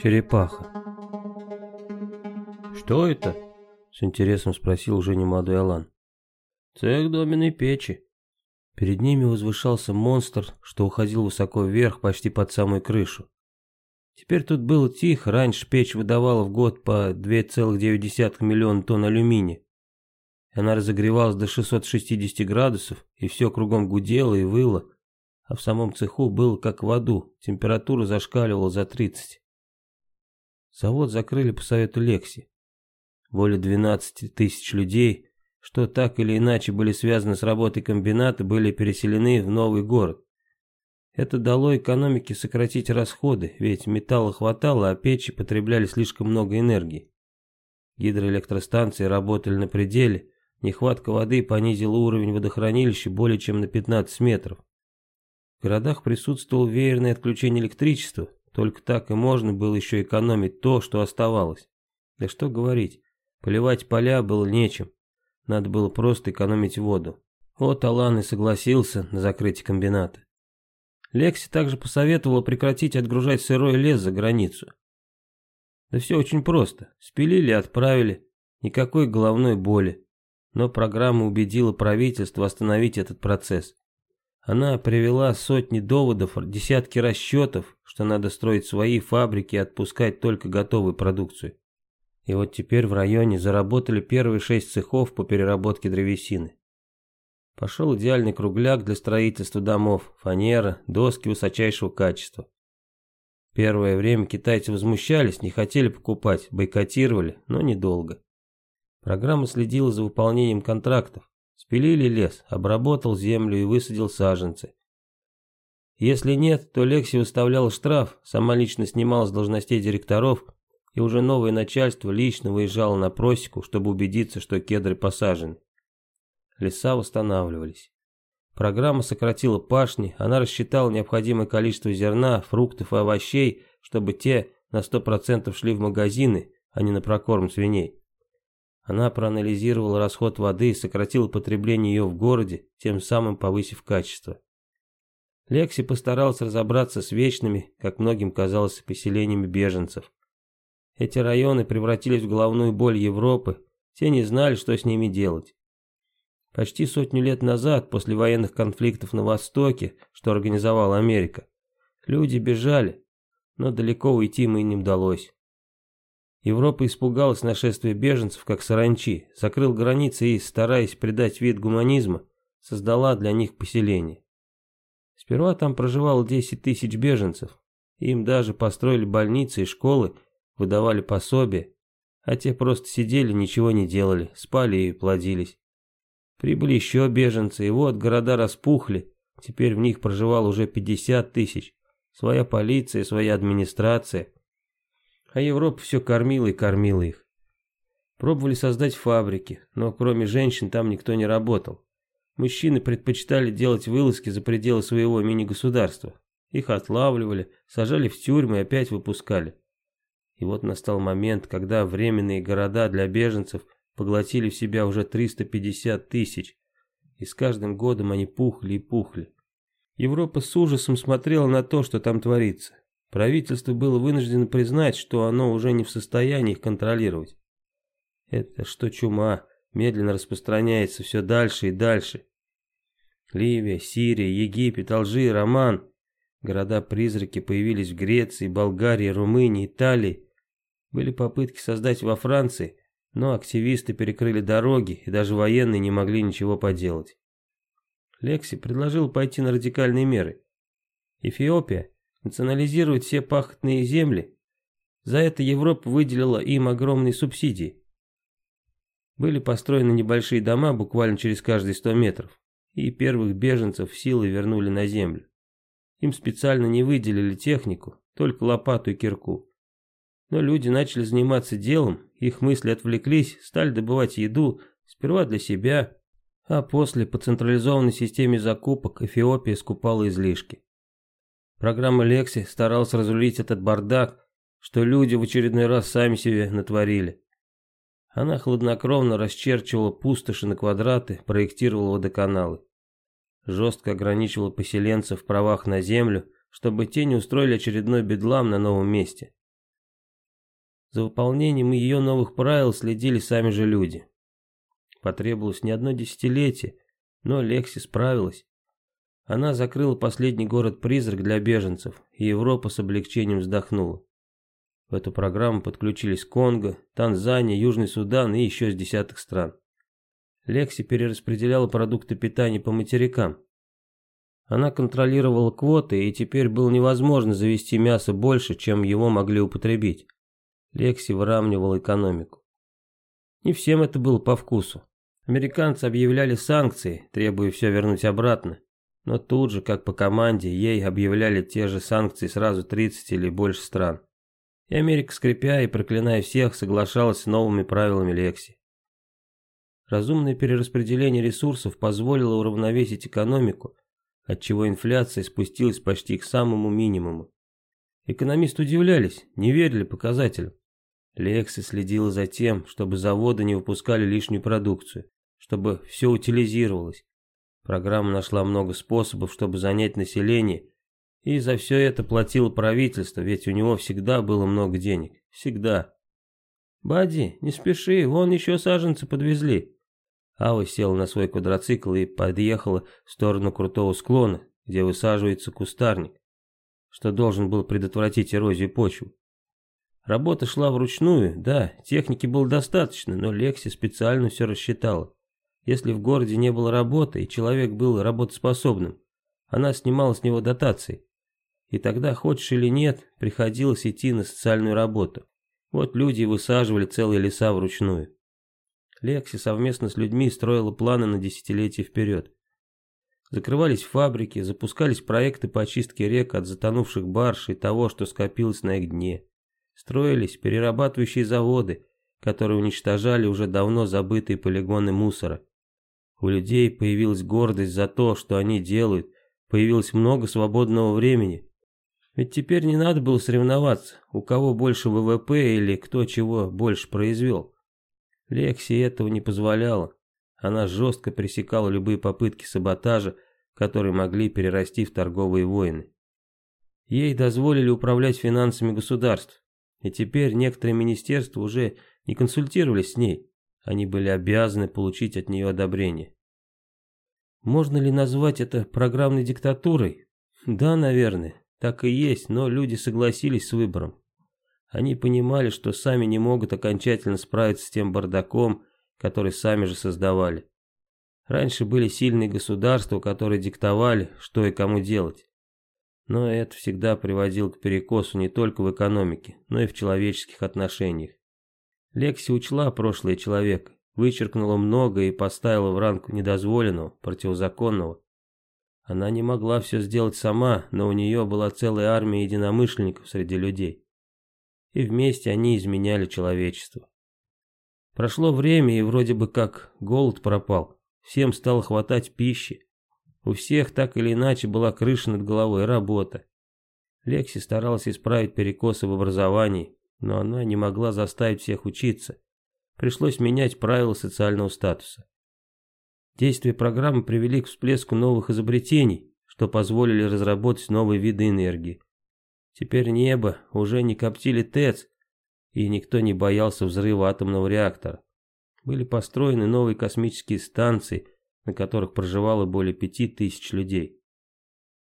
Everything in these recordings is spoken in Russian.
Черепаха. «Что это?» — с интересом спросил уже немолодой Алан. «Цех доменной печи». Перед ними возвышался монстр, что уходил высоко вверх, почти под самую крышу. Теперь тут было тихо, раньше печь выдавала в год по 2,9 миллиона тонн алюминия. Она разогревалась до 660 градусов, и все кругом гудело и выло, а в самом цеху было как в аду, температура зашкаливала за 30. Завод закрыли по совету Лекси. Более 12 тысяч людей, что так или иначе были связаны с работой комбината, были переселены в новый город. Это дало экономике сократить расходы, ведь металла хватало, а печи потребляли слишком много энергии. Гидроэлектростанции работали на пределе, нехватка воды понизила уровень водохранилища более чем на 15 метров. В городах присутствовало веерное отключение электричества, только так и можно было еще экономить то, что оставалось. Да что говорить, поливать поля было нечем. Надо было просто экономить воду. Вот Алан и согласился на закрытие комбината. Лекси также посоветовала прекратить отгружать сырой лес за границу. Да все очень просто. Спилили и отправили. Никакой головной боли. Но программа убедила правительство остановить этот процесс. Она привела сотни доводов, десятки расчетов, что надо строить свои фабрики и отпускать только готовую продукцию. И вот теперь в районе заработали первые шесть цехов по переработке древесины. Пошел идеальный кругляк для строительства домов, фанера, доски высочайшего качества. Первое время китайцы возмущались, не хотели покупать, бойкотировали, но недолго. Программа следила за выполнением контрактов. Спилили лес, обработал землю и высадил саженцы. Если нет, то Лекси выставлял штраф, сама лично снимала с должностей директоров, и уже новое начальство лично выезжало на просеку, чтобы убедиться, что кедры посажены. Леса восстанавливались. Программа сократила пашни, она рассчитала необходимое количество зерна, фруктов и овощей, чтобы те на 100% шли в магазины, а не на прокорм свиней. Она проанализировала расход воды и сократила потребление ее в городе, тем самым повысив качество. Лекси постарался разобраться с вечными, как многим казалось, поселениями беженцев. Эти районы превратились в головную боль Европы, те не знали, что с ними делать. Почти сотню лет назад, после военных конфликтов на Востоке, что организовала Америка, люди бежали, но далеко уйти им не удалось. Европа испугалась нашествия беженцев, как саранчи, закрыл границы и, стараясь придать вид гуманизма, создала для них поселение. Сперва там проживало 10 тысяч беженцев, им даже построили больницы и школы, выдавали пособия, а те просто сидели, ничего не делали, спали и плодились. Прибыли еще беженцы, и вот города распухли, теперь в них проживало уже 50 тысяч, своя полиция, своя администрация – а Европа все кормила и кормила их. Пробовали создать фабрики, но кроме женщин там никто не работал. Мужчины предпочитали делать вылазки за пределы своего мини-государства. Их отлавливали, сажали в тюрьмы и опять выпускали. И вот настал момент, когда временные города для беженцев поглотили в себя уже 350 тысяч, и с каждым годом они пухли и пухли. Европа с ужасом смотрела на то, что там творится. Правительство было вынуждено признать, что оно уже не в состоянии их контролировать. Это что чума, медленно распространяется все дальше и дальше. Ливия, Сирия, Египет, Алжир, Оман. Города-призраки появились в Греции, Болгарии, Румынии, Италии. Были попытки создать во Франции, но активисты перекрыли дороги, и даже военные не могли ничего поделать. Лекси предложил пойти на радикальные меры. Эфиопия национализировать все пахотные земли. За это Европа выделила им огромные субсидии. Были построены небольшие дома буквально через каждые 100 метров, и первых беженцев силой вернули на землю. Им специально не выделили технику, только лопату и кирку. Но люди начали заниматься делом, их мысли отвлеклись, стали добывать еду, сперва для себя, а после по централизованной системе закупок Эфиопия скупала излишки. Программа Лекси старалась разрулить этот бардак, что люди в очередной раз сами себе натворили. Она хладнокровно расчерчивала пустоши на квадраты, проектировала водоканалы. Жестко ограничивала поселенцев в правах на землю, чтобы те не устроили очередной бедлам на новом месте. За выполнением ее новых правил следили сами же люди. Потребовалось не одно десятилетие, но Лекси справилась. Она закрыла последний город-призрак для беженцев, и Европа с облегчением вздохнула. В эту программу подключились Конго, Танзания, Южный Судан и еще с десяток стран. Лекси перераспределяла продукты питания по материкам. Она контролировала квоты, и теперь было невозможно завести мясо больше, чем его могли употребить. Лекси выравнивала экономику. Не всем это было по вкусу. Американцы объявляли санкции, требуя все вернуть обратно. Но тут же, как по команде, ей объявляли те же санкции сразу 30 или больше стран. И Америка, скрипя и проклиная всех, соглашалась с новыми правилами Лекси. Разумное перераспределение ресурсов позволило уравновесить экономику, отчего инфляция спустилась почти к самому минимуму. Экономисты удивлялись, не верили показателям. Лекси следила за тем, чтобы заводы не выпускали лишнюю продукцию, чтобы все утилизировалось. Программа нашла много способов, чтобы занять население и за все это платило правительство, ведь у него всегда было много денег. Всегда. «Бадди, не спеши, вон еще саженцы подвезли». Ава села на свой квадроцикл и подъехала в сторону крутого склона, где высаживается кустарник, что должен был предотвратить эрозию почвы. Работа шла вручную, да, техники было достаточно, но Лекси специально все рассчитала. Если в городе не было работы и человек был работоспособным, она снимала с него дотации. И тогда, хочешь или нет, приходилось идти на социальную работу. Вот люди высаживали целые леса вручную. Лекси совместно с людьми строила планы на десятилетия вперед. Закрывались фабрики, запускались проекты по очистке рек от затонувших барж и того, что скопилось на их дне. Строились перерабатывающие заводы, которые уничтожали уже давно забытые полигоны мусора. У людей появилась гордость за то, что они делают, появилось много свободного времени, ведь теперь не надо было соревноваться, у кого больше ВВП или кто чего больше произвел. Лекси этого не позволяла. Она жестко пресекала любые попытки саботажа, которые могли перерасти в торговые войны. Ей дозволили управлять финансами государств, и теперь некоторые министерства уже не консультировались с ней, они были обязаны получить от нее одобрение. Можно ли назвать это программной диктатурой? Да, наверное. Так и есть, но люди согласились с выбором. Они понимали, что сами не могут окончательно справиться с тем бардаком, который сами же создавали. Раньше были сильные государства, которые диктовали, что и кому делать. Но это всегда приводило к перекосу не только в экономике, но и в человеческих отношениях. Лекси учла прошлое человека, вычеркнула много и поставила в ранг недозволенного, противозаконного. Она не могла все сделать сама, но у нее была целая армия единомышленников среди людей. И вместе они изменяли человечество. Прошло время, и вроде бы как голод пропал. Всем стало хватать пищи. У всех так или иначе была крыша над головой, работа. Лекси старалась исправить перекосы в образовании, но она не могла заставить всех учиться. Пришлось менять правила социального статуса. Действия программы привели к всплеску новых изобретений, что позволили разработать новые виды энергии. Теперь небо уже не коптили ТЭЦ, и никто не боялся взрыва атомного реактора. Были построены новые космические станции, на которых проживало более пяти тысяч людей.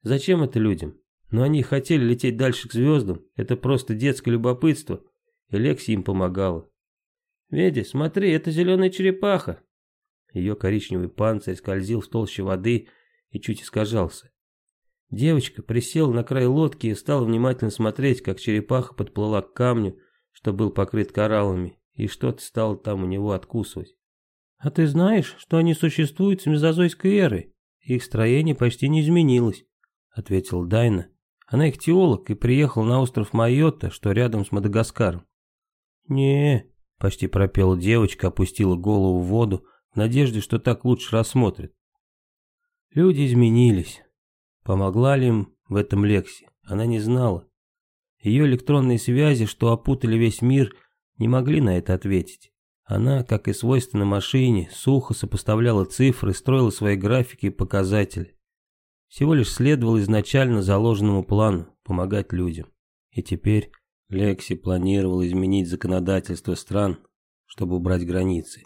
Зачем это людям? Но они хотели лететь дальше к звездам, это просто детское любопытство, и Лекси им помогала. «Веди, смотри, это зеленая черепаха», ее коричневый панцирь скользил в толще воды и чуть искажался. Девочка присела на край лодки и стала внимательно смотреть, как черепаха подплыла к камню, что был покрыт кораллами, и что-то стало там у него откусывать. «А ты знаешь, что они существуют с мезозойской эры? Их строение почти не изменилось», — ответила Дайна. Она их теолог и приехала на остров Майотта, что рядом с Мадагаскаром. не почти пропела девочка, опустила голову в воду, в надежде, что так лучше рассмотрит. Люди изменились. Помогла ли им в этом Лекси? Она не знала. Ее электронные связи, что опутали весь мир, не могли на это ответить. Она, как и свойственно машине, сухо сопоставляла цифры, строила свои графики и показатели. Всего лишь следовал изначально заложенному плану – помогать людям. И теперь Лекси планировал изменить законодательство стран, чтобы убрать границы.